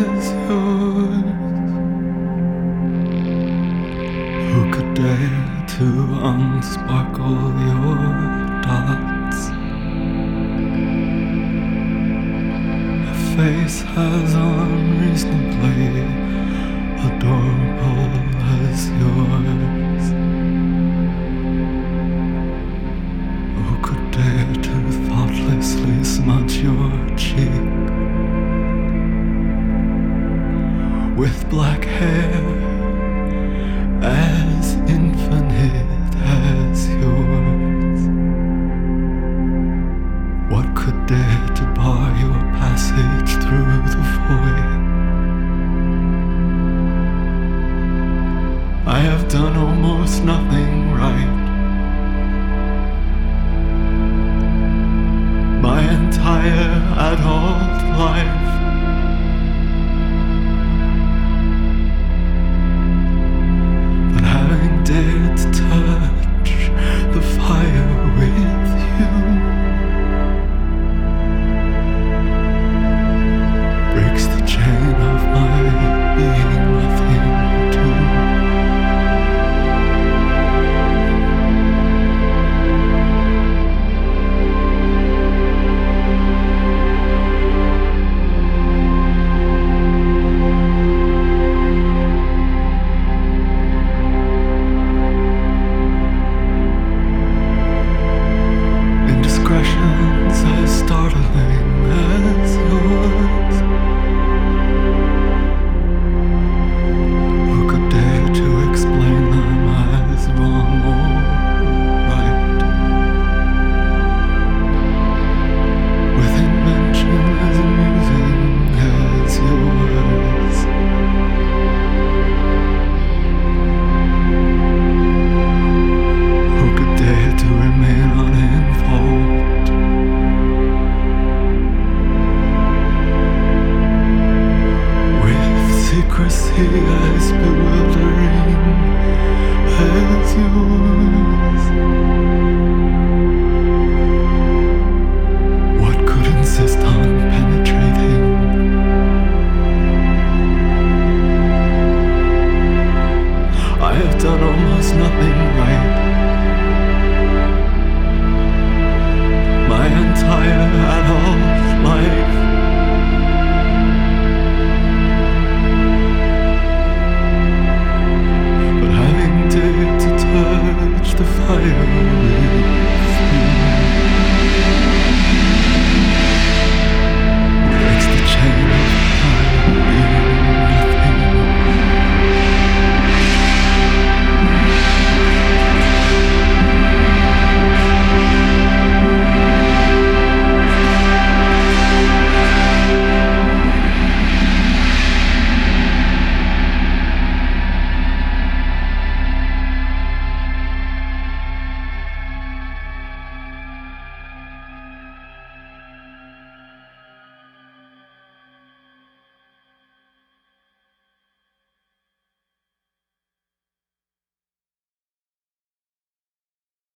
as yours. Who could dare to unsparkle your dots? A face as unreasonably adorable as yours. with black hair as infinite as yours. What could dare to bar your passage through the void? I have done almost nothing right. My entire adult life 的爱。